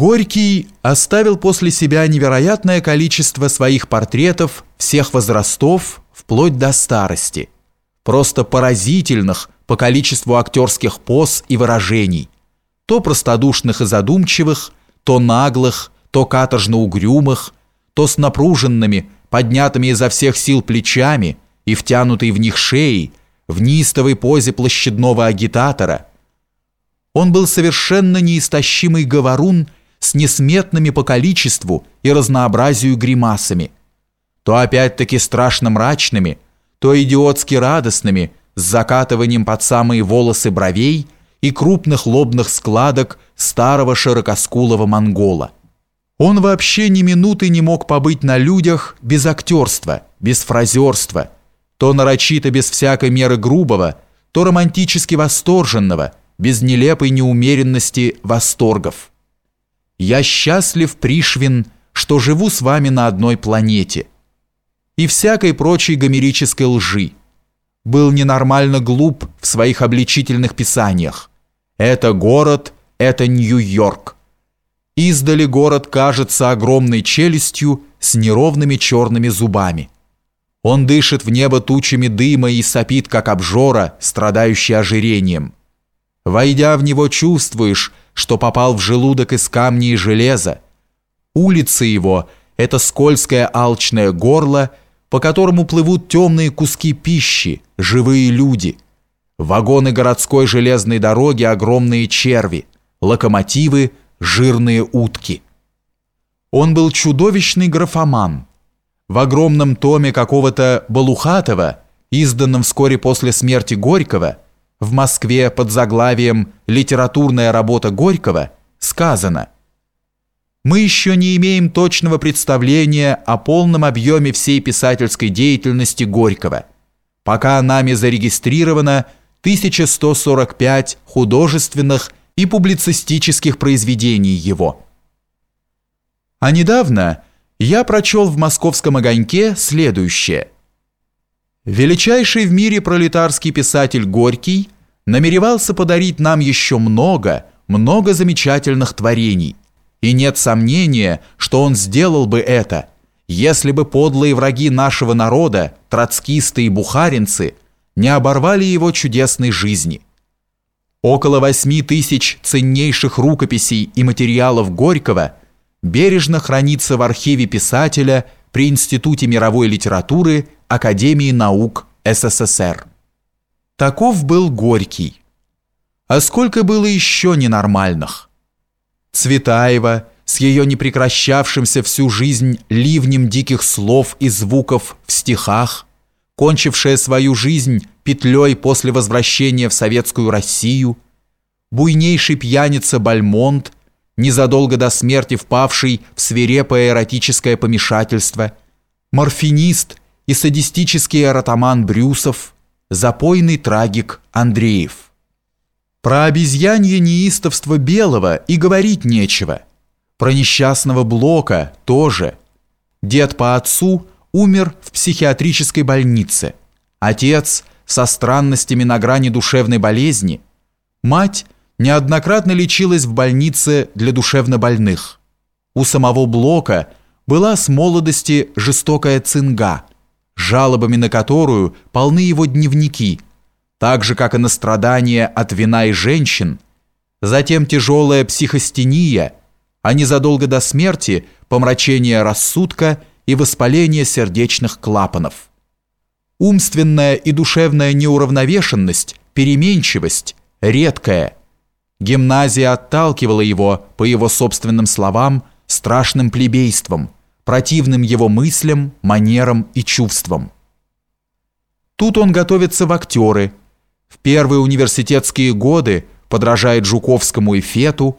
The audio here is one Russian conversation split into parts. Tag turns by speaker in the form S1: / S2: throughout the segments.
S1: Горький оставил после себя невероятное количество своих портретов всех возрастов, вплоть до старости, просто поразительных по количеству актерских поз и выражений, то простодушных и задумчивых, то наглых, то каторжно-угрюмых, то с напруженными, поднятыми изо всех сил плечами и втянутой в них шеей, в неистовой позе площадного агитатора. Он был совершенно неистощимый говорун с несметными по количеству и разнообразию гримасами, то опять-таки страшно мрачными, то идиотски радостными, с закатыванием под самые волосы бровей и крупных лобных складок старого широкоскулого монгола. Он вообще ни минуты не мог побыть на людях без актерства, без фразерства, то нарочито без всякой меры грубого, то романтически восторженного, без нелепой неумеренности восторгов. «Я счастлив, Пришвин, что живу с вами на одной планете» и всякой прочей гомерической лжи. Был ненормально глуп в своих обличительных писаниях. Это город, это Нью-Йорк. Издали город кажется огромной челюстью с неровными черными зубами. Он дышит в небо тучами дыма и сопит, как обжора, страдающий ожирением. Войдя в него, чувствуешь, что попал в желудок из камня и железа. Улицы его – это скользкое алчное горло, по которому плывут темные куски пищи, живые люди. Вагоны городской железной дороги – огромные черви, локомотивы – жирные утки. Он был чудовищный графоман. В огромном томе какого-то Балухатова, изданном вскоре после смерти Горького – в Москве под заглавием «Литературная работа Горького» сказано «Мы еще не имеем точного представления о полном объеме всей писательской деятельности Горького, пока нами зарегистрировано 1145 художественных и публицистических произведений его». А недавно я прочел в «Московском огоньке» следующее – Величайший в мире пролетарский писатель Горький намеревался подарить нам еще много, много замечательных творений. И нет сомнения, что он сделал бы это, если бы подлые враги нашего народа, троцкисты и бухаринцы, не оборвали его чудесной жизни. Около восьми тысяч ценнейших рукописей и материалов Горького бережно хранится в архиве писателя при Институте мировой литературы Академии наук СССР. Таков был Горький. А сколько было еще ненормальных? Цветаева с ее непрекращавшимся всю жизнь ливнем диких слов и звуков в стихах, кончившая свою жизнь петлей после возвращения в советскую Россию, буйнейший пьяница Бальмонт, незадолго до смерти впавший в свирепое эротическое помешательство, морфинист и садистический эротоман Брюсов, запойный трагик Андреев. Про обезьянье неистовство Белого и говорить нечего. Про несчастного Блока тоже. Дед по отцу умер в психиатрической больнице. Отец со странностями на грани душевной болезни. Мать неоднократно лечилась в больнице для душевнобольных. У самого Блока была с молодости жестокая цинга – жалобами на которую полны его дневники, так же, как и на страдания от вина и женщин, затем тяжелая психостения, а незадолго до смерти помрачение рассудка и воспаление сердечных клапанов. Умственная и душевная неуравновешенность, переменчивость, редкая. Гимназия отталкивала его, по его собственным словам, страшным плебейством – противным его мыслям, манерам и чувствам. Тут он готовится в актеры. В первые университетские годы подражает Жуковскому и Фету,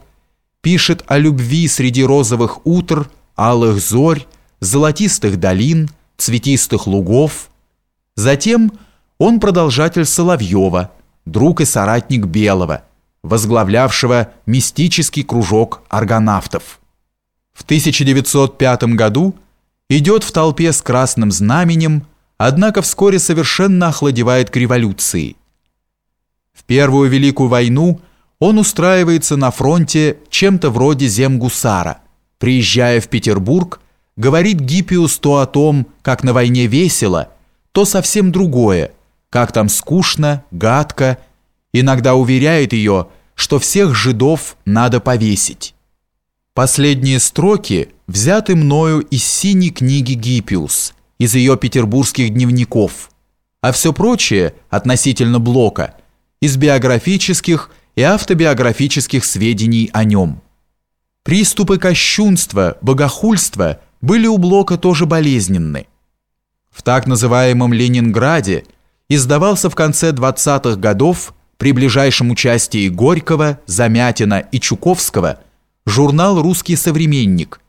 S1: пишет о любви среди розовых утр, алых зорь, золотистых долин, цветистых лугов. Затем он продолжатель Соловьева, друг и соратник Белого, возглавлявшего мистический кружок аргонавтов. В 1905 году идет в толпе с красным знаменем, однако вскоре совершенно охладевает к революции. В Первую Великую войну он устраивается на фронте чем-то вроде земгусара. Приезжая в Петербург, говорит Гиппиус то о том, как на войне весело, то совсем другое, как там скучно, гадко, иногда уверяет ее, что всех жидов надо повесить. Последние строки взяты мною из синей книги Гиппиус, из ее петербургских дневников, а все прочее относительно Блока из биографических и автобиографических сведений о нем. Приступы кощунства, богохульства были у Блока тоже болезненны. В так называемом Ленинграде издавался в конце 20-х годов при ближайшем участии Горького, Замятина и Чуковского журнал «Русский современник»,